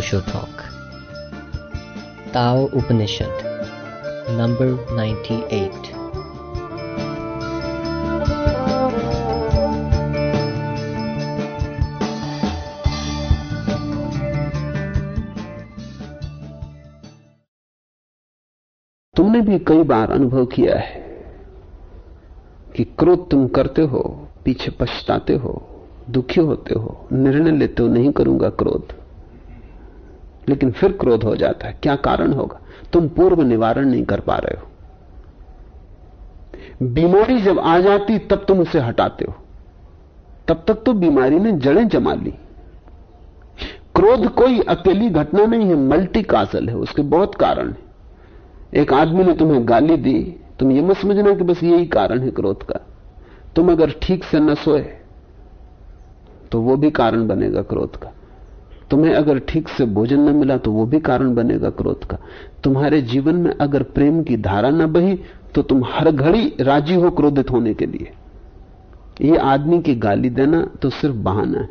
Osho Talk. Tao Upanishad, number 98. तुमने भी कई बार अनुभव किया है कि क्रोध तुम करते हो पीछे पछताते हो दुखी होते हो निर्णय लेते हो नहीं करूँगा क्रोध लेकिन फिर क्रोध हो जाता है। क्या कारण होगा? तुम पूर्व निवारण नहीं कर पा रहे हो। बीमारी जब आ जाती, तब तुम उसे हटाते हो। तब तक तो बीमारी ने जड़ें जमा ली। क्रोध कोई अकेली घटना नहीं है मल्टी काजल है, उसके बहुत कारण है। एक आदमी ने तुम्हें गाली दी, तुम यह मत समझना कि बस यही कारण है क्रोध का। तुम अगर ठीक से न सोए तो वो भी कारण बनेगा क्रोध का। तुम्हें अगर ठीक से भोजन न मिला तो वो भी कारण बनेगा क्रोध का। तुम्हारे जीवन में अगर प्रेम की धारा न बही तो तुम हर घड़ी राज़ी हो क्रोधित होने के लिए। ये आदमी की गाली देना तो सिर्फ़ बहाना है।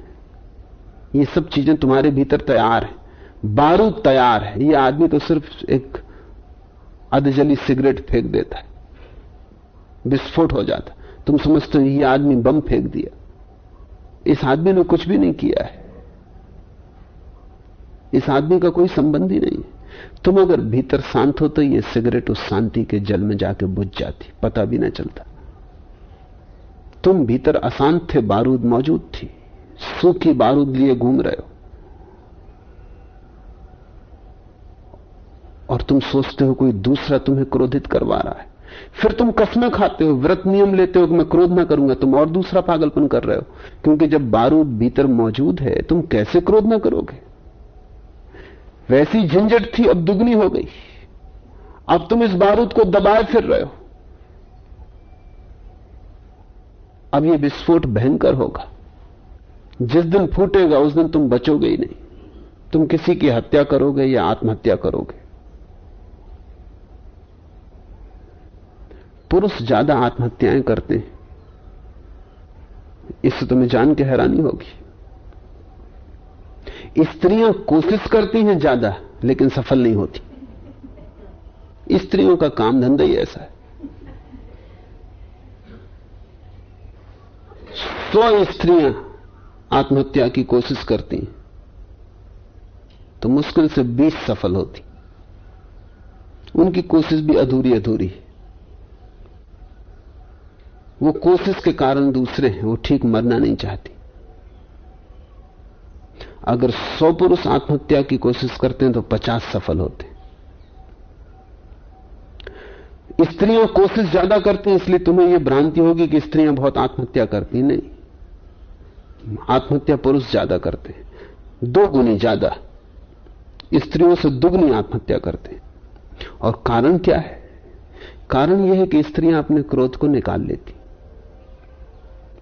ये सब चीज़ें तुम्हारे भीतर तैयार है। बारूद तैयार है। ये आदमी तो सिर्फ़ एक अधजली सिगरेट फेंक देता है। विस्फोट हो जाता तुम समझते हो ये आदमी बम फेंक दिया। इस आदमी ने कुछ भी नहीं किया है। इस आदमी का कोई संबंध ही नहीं। है तुम अगर भीतर शांत हो तो ये सिगरेट उस शांति के जल में जाके बुझ जाती, पता भी ना चलता। तुम भीतर अशांत थे, बारूद मौजूद थी, सूखी बारूद लिए घूम रहे हो। और तुम सोचते हो कोई दूसरा तुम्हें क्रोधित करवा रहा है। फिर तुम कसमें खाते हो, व्रत नियम लेते हो कि मैं क्रोध ना करूँगा, तुम और दूसरा पागलपन कर रहे हो। क्योंकि जब बारूद भीतर मौजूद है, तुम कैसे क्रोध ना करोगे? वैसी झंझट थी अब दुगनी हो गई। अब तुम इस बारूद को दबाए फिर रहे हो। अब यह विस्फोट भयंकर होगा। जिस दिन फूटेगा, उस दिन तुम बचोगे ही नहीं। तुम किसी की हत्या करोगे या आत्महत्या करोगे। पुरुष ज़्यादा आत्महत्याएँ करते हैं। इससे तुम्हें जान के हैरानी होगी। स्त्रियाँ कोशिश करती हैं ज़्यादा, लेकिन सफल नहीं होती। स्त्रियों का काम धंधा ही ऐसा है। सौ स्त्रियाँ आत्महत्या की कोशिश करती हैं तो मुश्किल से बीस सफल होती। उनकी कोशिश भी अधूरी अधूरी है। वो कोशिश के कारण दूसरे हैं, वो ठीक मरना नहीं चाहती। अगर सौ पुरुष आत्महत्या की कोशिश करते हैं तो पचास सफल होते स्त्रियाँ कोशिश ज़्यादा करती हैं, इसलिए तुम्हें यह भ्रांति होगी कि स्त्रियाँ बहुत आत्महत्या करती नहीं। आत्महत्या पुरुष ज़्यादा करते हैं दो गुनी ज़्यादा। स्त्रियों से दुगनी आत्महत्या करते और कारण क्या है? कारण यह है कि स्त्रियाँ अपने क्रोध को निकाल लेती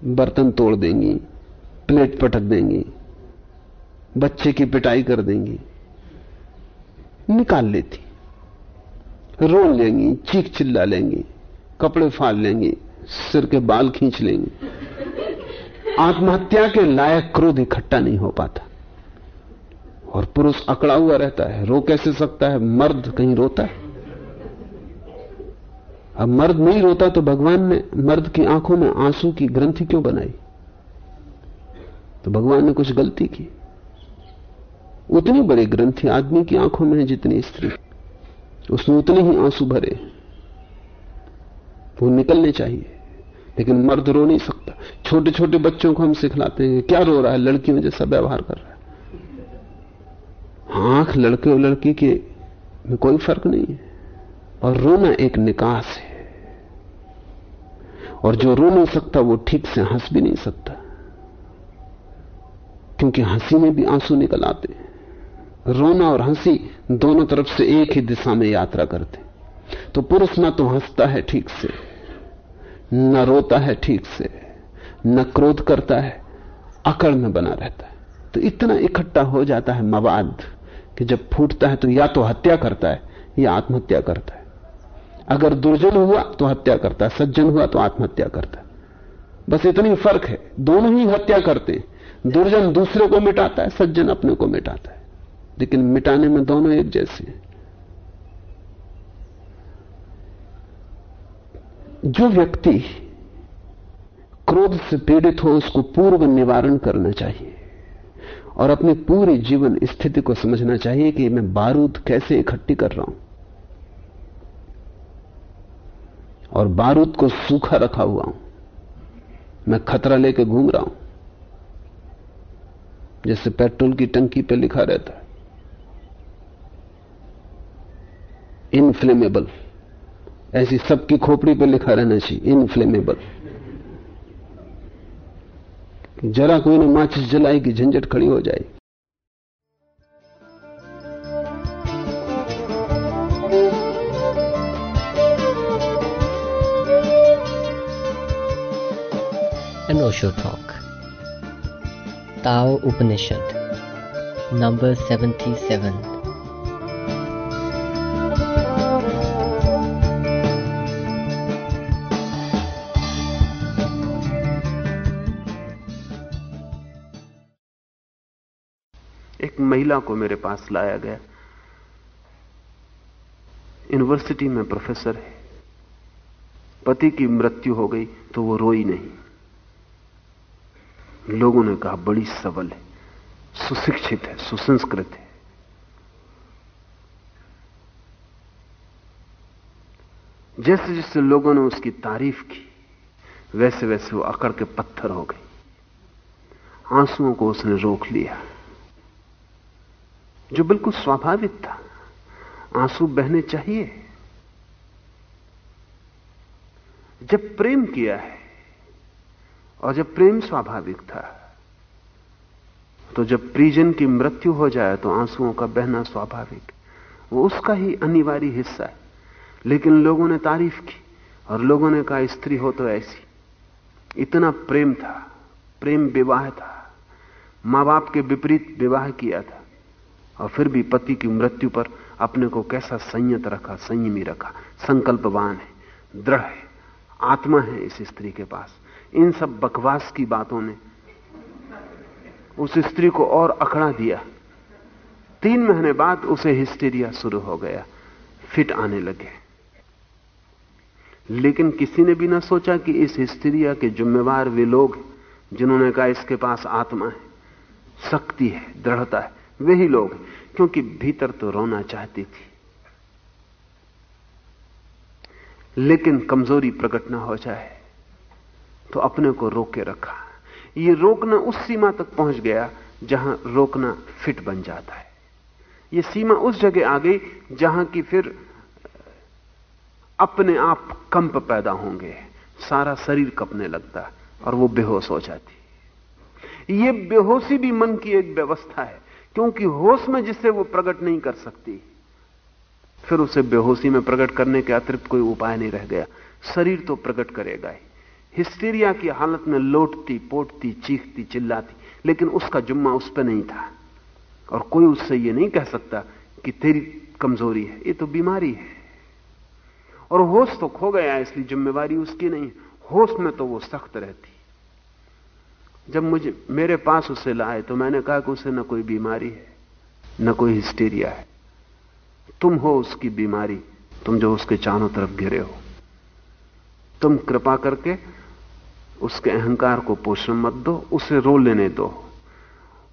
बर्तन तोड़ देंगी, प्लेट पटक देंगी बच्चे की पिटाई कर देंगी। निकाल लेती। रो लेंगी, चीख चिल्ला लेंगी, कपड़े फाड़ लेंगी, सिर के बाल खींच लेंगी। आत्महत्या के लायक क्रोध इकट्ठा नहीं हो पाता। और पुरुष अकड़ा हुआ रहता है। रो कैसे सकता है? मर्द कहीं रोता है। अब मर्द नहीं रोता तो भगवान ने मर्द की आँखों में आँसू की ग्रंथि क्यों बनाई? तो भगवान ने कुछ गलती की। उतनी बड़ी ग्रंथि आदमी की आँखों में है जितनी स्त्री। उसने उतने ही आँसू भरे। वो निकलने चाहिए। लेकिन मर्द रो नहीं सकता। छोटे छोटे बच्चों को हम सिखलाते हैं क्या रो रहा है? लड़कियों जैसा व्यवहार कर रहा है। आँख लड़के और लड़की के में कोई फ़र्क नहीं है। और रोना एक निकास है। और जो रो नहीं सकता, वो ठीक से हंस भी नहीं सकता। क्योंकि हँसी में भी आँसू निकल आते रोना और हँसी दोनों तरफ़ से एक ही दिशा में यात्रा करते। तो पुरुष ना तो हंसता है ठीक से, न रोता है ठीक से, न क्रोध करता है अकड़ में बना रहता है। तो इतना इकट्ठा हो जाता है मवाद कि जब फूटता है तो या तो हत्या करता है या आत्महत्या करता है। अगर दुर्जन हुआ तो हत्या करता है, सज्जन हुआ तो आत्महत्या करता है। बस इतनी फ़र्क है, दोनों ही हत्या करते हैं। दुर्जन दूसरे को मिटाता है, सज्जन अपने को मिटाता है। लेकिन मिटाने में दोनों एक जैसे हैं। जो व्यक्ति क्रोध से पीड़ित हो, उसको पूर्व निवारण करना चाहिए और अपने पूरे जीवन स्थिति को समझना चाहिए कि मैं बारूद कैसे इकट्ठी कर रहा हूँ। और बारूद को सूखा रखा हुआ हूँ। मैं खतरा लेके घूम रहा हूँ। जैसे पेट्रोल की टंकी पे लिखा रहता है। इनफ्लेमेबल ऐसी सबकी खोपड़ी पे लिखा रहना चाहिए इनफ्लेमेबल जरा कोई ने माचिस जलाएगी झंझट खड़ी हो जाएगी An Osho Talk. Tao Upanishad. Number 77. महिला को मेरे पास लाया गया। यूनिवर्सिटी में प्रोफेसर है। पति की मृत्यु हो गई तो वो रोई नहीं। लोगों ने कहा, बड़ी सबल है, सुशिक्षित है, सुसंस्कृत है। जैसे जैसे लोगों ने उसकी तारीफ़ की, वैसे वैसे वो अकड़ के पत्थर हो गई। आंसुओं को उसने रोक लिया। जो बिल्कुल स्वाभाविक था। आँसू बहने चाहिए। जब प्रेम किया है और जब प्रेम स्वाभाविक था तो जब प्रिजन की मृत्यु हो जाए तो आंसुओं का बहना स्वाभाविक। वो उसका ही अनिवार्य हिस्सा है। लेकिन लोगों ने तारीफ़ की और लोगों ने कहा, स्त्री हो तो ऐसी। इतना प्रेम था, प्रेम विवाह था। माँ बाप के विपरीत विवाह किया था। और फिर भी पति की मृत्यु पर अपने को कैसा संयत रखा, संयमी रखा। संकल्पवान है, दृढ़ है, आत्मा है इस स्त्री के पास। इन सब बकवास की बातों ने उस स्त्री को और अकड़ा दिया। तीन महीने बाद उसे हिस्टीरिया शुरू हो गया, फिट आने लगे। लेकिन किसी ने भी ना सोचा कि इस हिस्टीरिया के जिम्मेवार वे लोग जिन्होंने कहा इसके पास आत्मा है, शक्ति है, दृढ़ता है। वही लोग क्योंकि भीतर तो रोना चाहती थी। लेकिन कमज़ोरी प्रकट ना हो जाए तो अपने को रोके रखा। ये रोकना उस सीमा तक पहुँच गया जहाँ रोकना फिट बन जाता है। ये सीमा उस जगह आ गई जहाँ की फिर अपने आप कंप पैदा होंगे, सारा शरीर कपने लगता और वो बेहोश हो जाती। ये बेहोशी भी मन की एक व्यवस्था है क्योंकि होश में जिससे वो प्रकट नहीं कर सकती, फिर उसे बेहोशी में प्रकट करने के अतिरिक्त कोई उपाय नहीं रह गया। शरीर तो प्रकट करेगा ही। हिस्टीरिया की हालत में लोटती, पोटती, चीखती, चिल्लाती, लेकिन उसका जुम्मा उस पर नहीं था। और कोई उससे यह नहीं कह सकता कि तेरी कमज़ोरी है, ये तो बीमारी है। और होश तो खो गया, इसलिए जिम्मेवारी उसकी नहीं होश में तो वो सख्त रहती। जब मुझे, मेरे पास उसे लाए तो मैंने कहा कि उसे न कोई बीमारी है, न कोई हिस्टीरिया है। तुम हो उसकी बीमारी, तुम जो उसके चारों तरफ़ घिरे हो। तुम कृपा करके उसके अहंकार को पोषण मत दो, उसे रो लेने दो।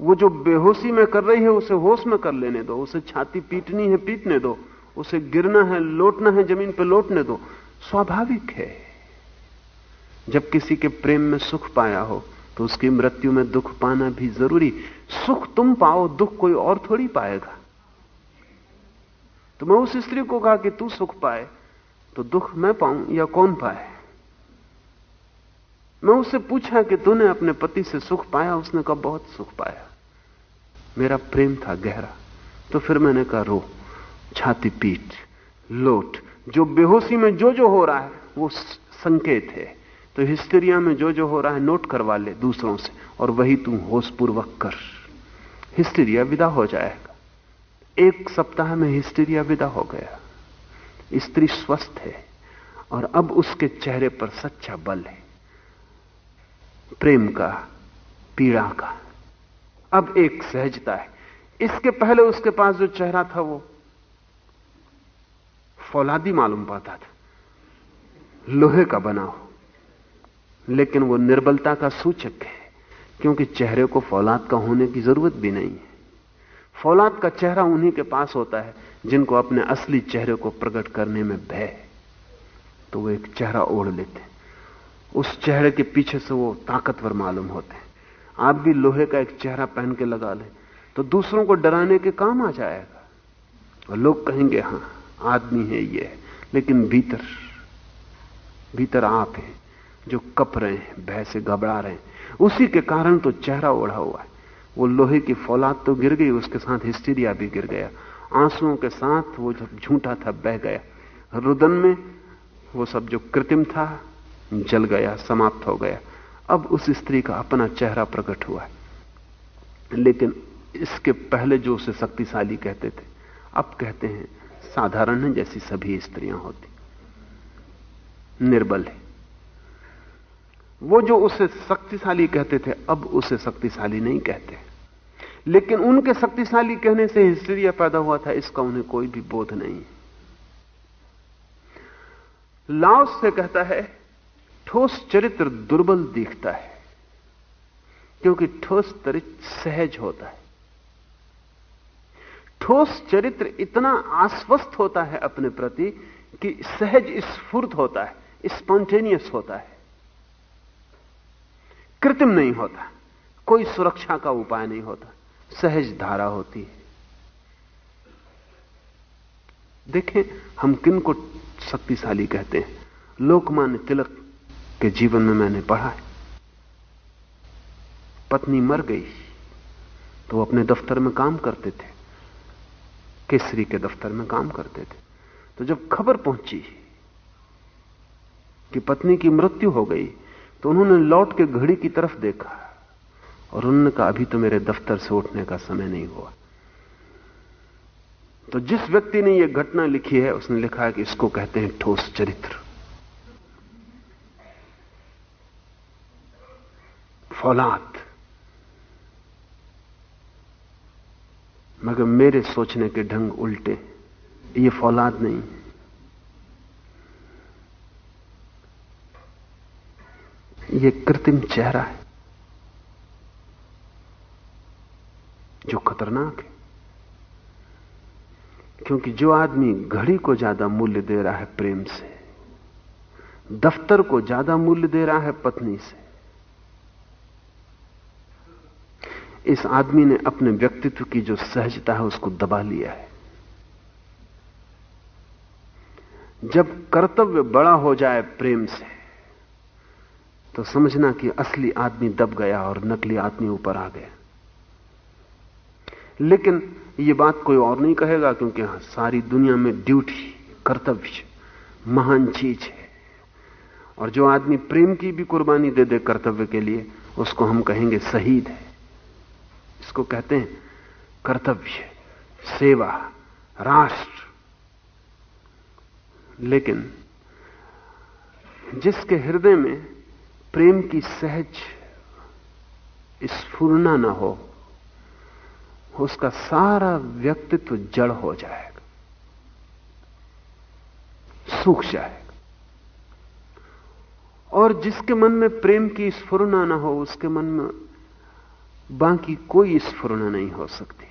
वो जो बेहोशी में कर रही है, उसे होश में कर लेने दो। उसे छाती पीटनी है, पीटने दो। उसे गिरना है, लौटना है, ज़मीन पर लौटने दो। स्वाभाविक है। जब किसी के प्रेम में सुख पाया हो तो उसकी मृत्यु में दुख पाना भी ज़रूरी। सुख तुम पाओ, दुख कोई और थोड़ी पाएगा। तो मैं उस स्त्री को कहा कि तू सुख पाए तो दुख मैं पाऊँ या कौन पाए? मैं उससे पूछा कि तूने अपने पति से सुख पाया? उसने कहा, बहुत सुख पाया। मेरा प्रेम था गहरा। तो फिर मैंने कहा, रो, छाती पीट, लोट। जो बेहोशी में जो जो हो रहा है, वो संकेत है। तो हिस्टेरिया में जो जो हो रहा है, नोट करवा ले दूसरों से, और वही तू होशपूर्वक कर। हिस्टेरिया विदा हो जाएगा। एक सप्ताह में हिस्टेरिया विदा हो गया। स्त्री स्वस्थ है, और अब उसके चेहरे पर सच्चा बल है। प्रेम का, पीड़ा का। अब एक सहजता है। इसके पहले उसके पास जो चेहरा था, वो फौलादी मालूम पड़ता था। लोहे का बना हो। लेकिन वो निर्बलता का सूचक है, क्योंकि चेहरे को फौलाद का होने की ज़रूरत भी नहीं है। फौलाद का चेहरा उन्हीं के पास होता है, जिनको अपने असली चेहरे को प्रकट करने में भय तो वो एक चेहरा ओढ़ लेते हैं। उस चेहरे के पीछे से वो ताकतवर मालूम होते हैं। आप भी लोहे का एक चेहरा पहन के लगा लें तो दूसरों को डराने के काम आ जाएगा। और लोग कहेंगे, हाँ, आदमी है ये, लेकिन भीतर भीतर आप हैं। जो कप रहे हैं, भय से घबरा रहे हैं। उसी के कारण तो चेहरा ओढ़ा हुआ है। वो लोहे की फौलाद तो गिर गई, उसके साथ हिस्टीरिया भी गिर गया। आंसुओं के साथ वो जब झूठा था, बह गया। रुदन में वो सब जो कृत्रिम था, जल गया, समाप्त हो गया। अब उस स्त्री का अपना चेहरा प्रकट हुआ है। लेकिन इसके पहले जो उसे शक्तिशाली कहते थे, अब कहते हैं, साधारण है जैसी सभी स्त्रियाँ होती। निर्बल है। वो जो उसे शक्तिशाली कहते थे, अब उसे शक्तिशाली नहीं कहते। लेकिन उनके शक्तिशाली कहने से हिस्ट्रिया पैदा हुआ था, इसका उन्हें कोई भी बोध नहीं। लाओस से कहता है, ठोस चरित्र दुर्बल दिखता है, क्योंकि ठोस चरित्र सहज होता है। ठोस चरित्र इतना आश्वस्त होता है अपने प्रति कि सहज स्फूर्त होता है, स्पॉन्टेनियस होता है। कृत्रिम नहीं होता। कोई सुरक्षा का उपाय नहीं होता। सहज धारा होती है। देखें, हम किन को शक्तिशाली कहते हैं? लोकमान्य तिलक के जीवन में मैंने पढ़ा है। पत्नी मर गई तो अपने दफ्तर में काम करते थे। केसरी के दफ्तर में काम करते थे। तो जब खबर पहुँची कि पत्नी की मृत्यु हो गई तो उन्होंने लौट के घड़ी की तरफ़ देखा और उन्होंने कहा, अभी तो मेरे दफ्तर से उठने का समय नहीं हुआ। तो जिस व्यक्ति ने यह घटना लिखी है, उसने लिखा है कि इसको कहते हैं ठोस चरित्र। फौलाद। मगर मेरे सोचने के ढंग उल्टे। ये फौलाद नहीं। ये कृत्रिम चेहरा है, जो खतरनाक है। क्योंकि जो आदमी घड़ी को ज़्यादा मूल्य दे रहा है प्रेम से, दफ्तर को ज़्यादा मूल्य दे रहा है पत्नी से, इस आदमी ने अपने व्यक्तित्व की जो सहजता है उसको दबा लिया है। जब कर्तव्य बड़ा हो जाए प्रेम से तो समझना कि असली आदमी दब गया और नकली आदमी ऊपर आ गया। लेकिन यह बात कोई और नहीं कहेगा क्योंकि हाँ सारी दुनिया में ड्यूटी, कर्तव्य, महान चीज़ है। और जो आदमी प्रेम की भी कुर्बानी दे दे कर्तव्य के लिए, उसको हम कहेंगे शहीद है। इसको कहते हैं कर्तव्य, सेवा, राष्ट्र। लेकिन जिसके हृदय में प्रेम की सहज स्फूर्णा ना हो, उसका सारा व्यक्तित्व जड़ हो जाएगा, सूख जाएगा। और जिसके मन में प्रेम की स्फुरना ना हो, उसके मन में बाकी कोई स्फुरना नहीं हो सकती।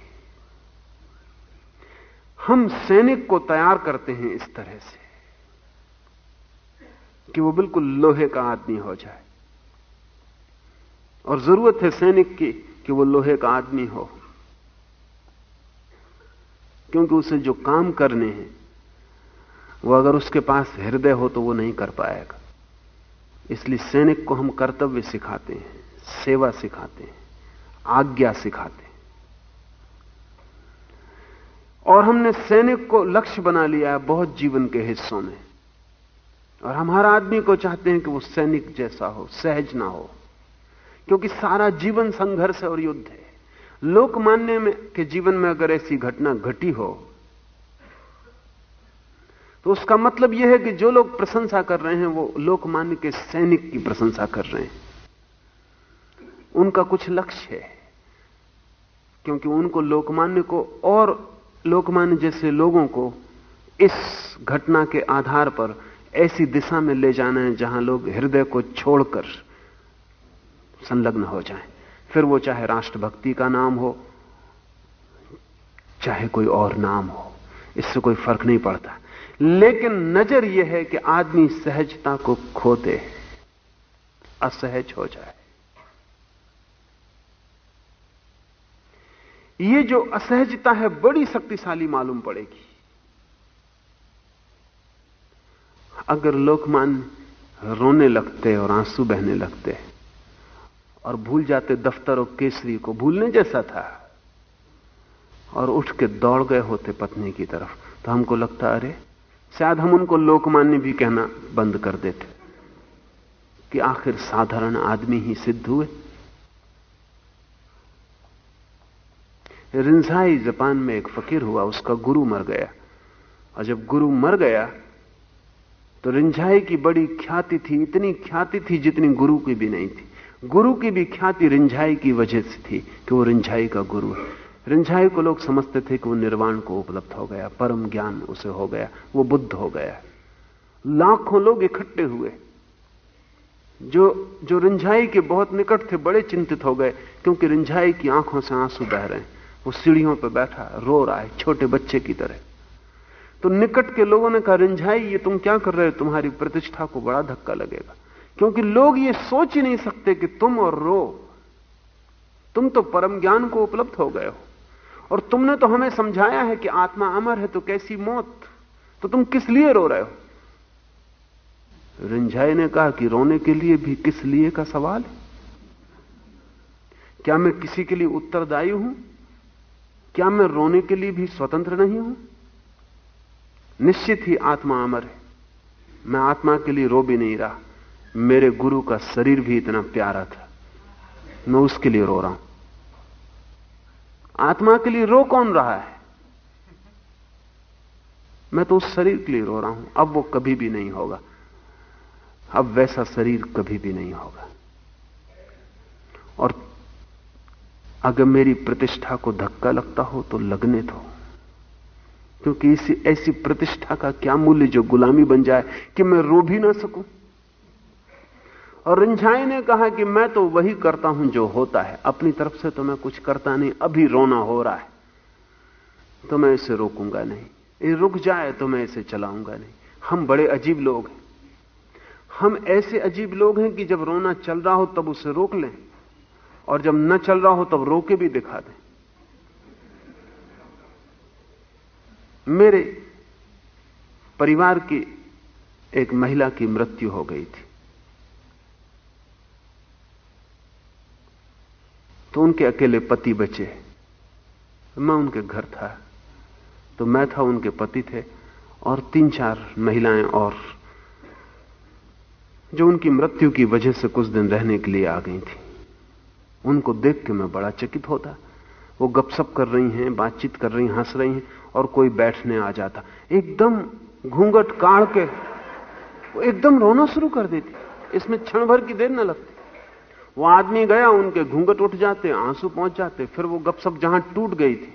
हम सैनिक को तैयार करते हैं इस तरह से कि वो बिल्कुल लोहे का आदमी हो जाए। और ज़रूरत है सैनिक की कि वो लोहे का आदमी हो। क्योंकि उसे जो काम करने हैं, वो अगर उसके पास हृदय हो तो वो नहीं कर पाएगा। इसलिए सैनिक को हम कर्तव्य सिखाते हैं, सेवा सिखाते हैं, आज्ञा सिखाते हैं। और हमने सैनिक को लक्ष्य बना लिया है बहुत जीवन के हिस्सों में। और हम हर आदमी को चाहते हैं कि वो सैनिक जैसा हो, सहज ना हो। क्योंकि सारा जीवन संघर्ष और युद्ध है। लोकमान्य में के जीवन में अगर ऐसी घटना घटी हो तो उसका मतलब यह है कि जो लोग प्रशंसा कर रहे हैं, वो लोकमान्य के सैनिक की प्रशंसा कर रहे हैं। उनका कुछ लक्ष्य है, क्योंकि उनको लोकमान्य को और लोकमान्य जैसे लोगों को इस घटना के आधार पर ऐसी दिशा में ले जाना है जहाँ लोग हृदय को छोड़कर संलग्न हो जाएँ। फिर वो चाहे राष्ट्रभक्ति का नाम हो, चाहे कोई और नाम हो, इससे कोई फ़र्क नहीं पड़ता। लेकिन नज़र यह है कि आदमी सहजता को खो दे असहज हो जाए। ये जो असहजता है, बड़ी शक्तिशाली मालूम पड़ेगी। अगर लोकमान रोने लगते और आँसू बहने लगते और भूल जाते दफ्तर और केसरी को भूलने जैसा था। और उठ के दौड़ गए होते पत्नी की तरफ़। तो हमको लगता, अरे, शायद हम उनको लोकमान्य भी कहना बंद कर देते कि आखिर साधारण आदमी ही सिद्ध हुए। रिंझाई जापान में एक फकीर हुआ, उसका गुरु मर गया। और जब गुरु मर गया तो रिंझाई की बड़ी ख्याति थी, इतनी ख्याति थी जितनी गुरु की भी नहीं थी। गुरु की भी ख्याति रिंझाई की वजह से थी कि वो रिंझाई का गुरु है। रिंझाई को लोग समझते थे कि वो निर्वाण को उपलब्ध हो गया, परम ज्ञान उसे हो गया, वो बुद्ध हो गया। लाखों लोग इकट्ठे हुए। जो जो रिंझाई के बहुत निकट थे, बड़े चिंतित हो गए, क्योंकि रिंझाई की आँखों से आँसू बह रहे हैं। वो सीढ़ियों पर बैठा, रो रहा है, छोटे बच्चे की तरह। तो निकट के लोगों ने कहा, रिंझाई, ये तुम क्या कर रहे हो? तुम्हारी प्रतिष्ठा को बड़ा धक्का लगेगा। क्योंकि लोग ये सोच ही नहीं सकते कि तुम और रो, तुम तो परम ज्ञान को उपलब्ध हो गए हो। और तुमने तो हमें समझाया है कि आत्मा अमर है तो कैसी मौत? तो तुम किस लिए रो रहे हो? रिंझाई ने कहा कि रोने के लिए भी किस लिए का सवाल है? क्या मैं किसी के लिए उत्तरदायी हूँ? क्या मैं रोने के लिए भी स्वतंत्र नहीं हूँ? निश्चित ही आत्मा अमर है। मैं आत्मा के लिए रो भी नहीं रहा। मेरे गुरु का शरीर भी इतना प्यारा था। मैं उसके लिए रो रहा हूँ। आत्मा के लिए रो कौन रहा है? मैं तो उस शरीर के लिए रो रहा हूँ। अब वो कभी भी नहीं होगा। अब वैसा शरीर कभी भी नहीं होगा। और अगर मेरी प्रतिष्ठा को धक्का लगता हो तो लगने दो। क्योंकि इसी, ऐसी प्रतिष्ठा का क्या मूल्य जो गुलामी बन जाए कि मैं रो भी ना सकूँ? और रिंझाई ने कहा कि मैं तो वही करता हूँ जो होता है। अपनी तरफ़ से तो मैं कुछ करता नहीं, अभी रोना हो रहा है। तो मैं इसे रोकूँगा नहीं। ये रुक जाए तो मैं इसे चलाऊँगा नहीं। हम बड़े अजीब लोग हैं। हम ऐसे अजीब लोग हैं कि जब रोना चल रहा हो तब उसे रोक लें, और जब न चल रहा हो तब रोके भी दिखा दें। मेरे परिवार की एक महिला की मृत्यु हो गई थी। तो उनके अकेले पति बचे। मैं उनके घर था तो मैं था उनके पति थे, और तीन चार महिलाएँ और, जो उनकी मृत्यु की वजह से कुछ दिन रहने के लिए आ गई थी। उनको देख के मैं बड़ा चकित होता। वो गपसप कर रही हैं, बातचीत कर रही हंस रही हैं, और कोई बैठने आ जाता। एकदम घूंघट काढ़ के, वो एकदम रोना शुरू कर देती। इसमें क्षण भर की देर न लगती। वो आदमी गया, उनके घूंघट उठ जाते, आँसू पहुँच जाते, फिर वो गपसप जहाँ टूट गई थी,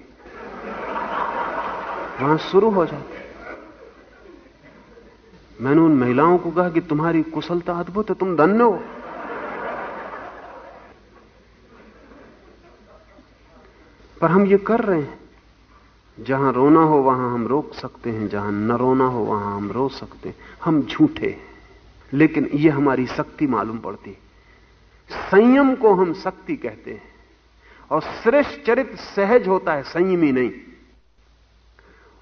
वहाँ शुरू हो जाते। मैंने उन महिलाओं को कहा कि तुम्हारी कुशलता अद्भुत है, तुम धन्य हो। पर हम ये कर रहे हैं, जहाँ रोना हो वहाँ हम रोक सकते हैं, जहाँ न रोना हो वहाँ हम रो सकते हैं, हम झूठे हैं। लेकिन ये हमारी शक्ति मालूम पड़ती संयम को हम शक्ति कहते हैं। और श्रेष्ठ चरित्र सहज होता है, संयमी नहीं।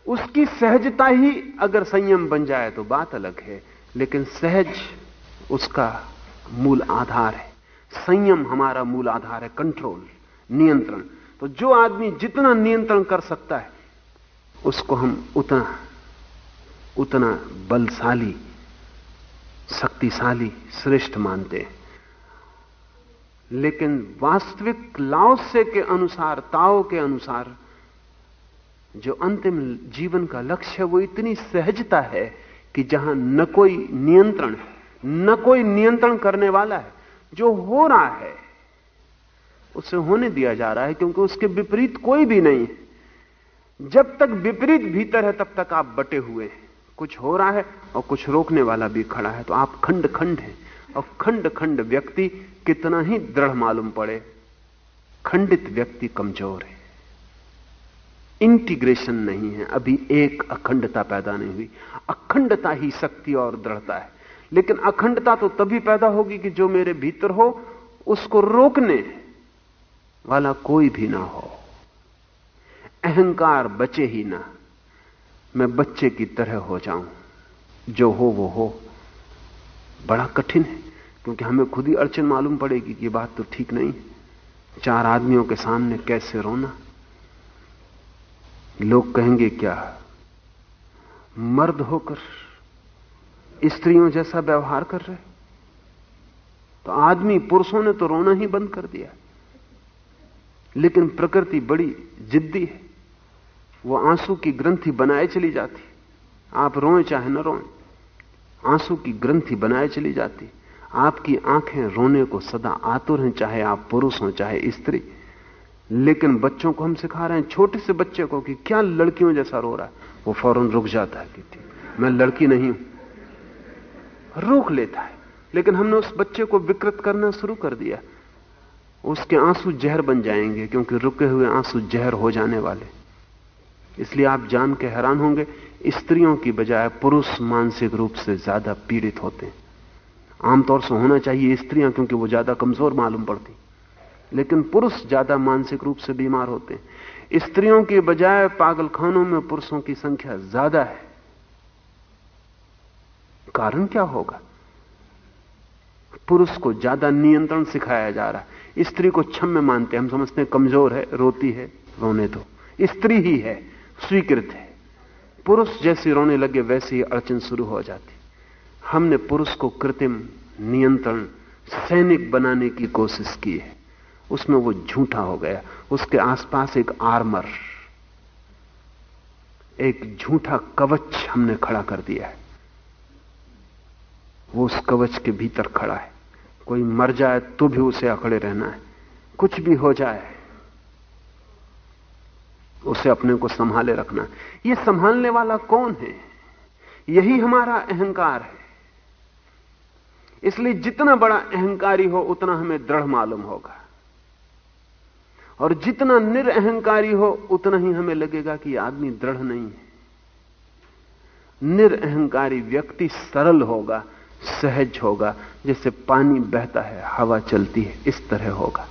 उसकी सहजता ही अगर संयम बन जाए तो बात अलग है, लेकिन सहज उसका मूल आधार है। संयम हमारा मूल आधार है कंट्रोल नियंत्रण। तो जो आदमी जितना नियंत्रण कर सकता है, उसको हम उतना उतना बलशाली, शक्तिशाली, श्रेष्ठ मानते हैं। लेकिन वास्तविक लाओसे के अनुसार ताओ के अनुसार, जो अंतिम जीवन का लक्ष्य है, वो इतनी सहजता है कि जहाँ न कोई नियंत्रण है, न कोई नियंत्रण करने वाला है, जो हो रहा है, उसे होने दिया जा रहा है, क्योंकि उसके विपरीत कोई भी नहीं है। जब तक विपरीत भीतर है, तब तक आप बटे हुए हैं। कुछ हो रहा है और कुछ रोकने वाला भी खड़ा है तो आप खंड खंड हैं। और खंड खंड व्यक्ति कितना ही दृढ़ मालूम पड़े। खंडित व्यक्ति कमज़ोर है। इंटीग्रेशन नहीं है। अभी एक अखंडता पैदा नहीं हुई। अखंडता ही शक्ति और दृढ़ता है। लेकिन अखंडता तो तभी पैदा होगी कि जो मेरे भीतर हो, उसको रोकने वाला कोई भी ना हो। अहंकार बचे ही ना। मैं बच्चे की तरह हो जाऊँ। जो हो, वो हो। बड़ा कठिन है, क्योंकि हमें खुद ही अड़चन मालूम पड़ेगी कि बात तो ठीक नहीं है। चार आदमियों के सामने कैसे रोना? लोग कहेंगे, क्या मर्द होकर स्त्रियों जैसा व्यवहार कर रहे तो आदमी पुरुषों ने तो रोना ही बंद कर दिया। लेकिन प्रकृति बड़ी जिद्दी है। वो आँसू की ग्रंथि बनाए चली जाती आप रोए चाहे न रोए। आँसू की ग्रंथि बनाए चली जाती। आपकी आँखें रोने को सदा आतुर हैं, चाहे आप पुरुष हो, चाहे स्त्री। लेकिन बच्चों को हम सिखा रहे हैं, छोटे से बच्चे को कि क्या लड़कियों जैसा रो रहा है। वो फ़ौरन रुक जाता है कि मैं लड़की नहीं हूँ। रोक लेता है। लेकिन हमने उस बच्चे को विकृत करना शुरू कर दिया। उसके आँसू जहर बन जाएँगे, क्योंकि रुके हुए आँसू जहर हो जाने वाले। इसलिए आप जान के हैरान होंगे, स्त्रियों की बजाय पुरुष मानसिक रूप से ज़्यादा पीड़ित होते हैं। आमतौर से होना चाहिए स्त्रियाँ, क्योंकि वो ज़्यादा कमज़ोर मालूम पड़ती। लेकिन पुरुष ज़्यादा मानसिक रूप से बीमार होते हैं। स्त्रियों की बजाय पागलखानों में पुरुषों की संख्या ज़्यादा है। कारण क्या होगा? पुरुष को ज़्यादा नियंत्रण सिखाया जा रहा है। स्त्री को क्षम्य मानते हम समझते हैं कमज़ोर है, रोती है, रोने दो। स्त्री ही है। स्वीकृत है। पुरुष जैसी रोने लगे, वैसी अड़चन शुरू हो जाती। हमने पुरुष को कृत्रिम नियंत्रण, सैनिक बनाने की कोशिश की है। उसमें वो झूठा हो गया। उसके आसपास एक आर्मर, एक झूठा कवच हमने खड़ा कर दिया है। वो उस कवच के भीतर खड़ा है। कोई मर जाए तो भी उसे अकड़े रहना है। कुछ भी हो जाए उसे अपने को संभाले रखना। ये संभालने वाला कौन है? यही हमारा अहंकार है। इसलिए जितना बड़ा अहंकारी हो, उतना हमें दृढ़ मालूम होगा। और जितना निरअहकारी हो, उतना ही हमें लगेगा कि आदमी दृढ़ नहीं है। निरअहकारी व्यक्ति सरल होगा, सहज होगा जैसे पानी बहता है, हवा चलती है, इस तरह होगा।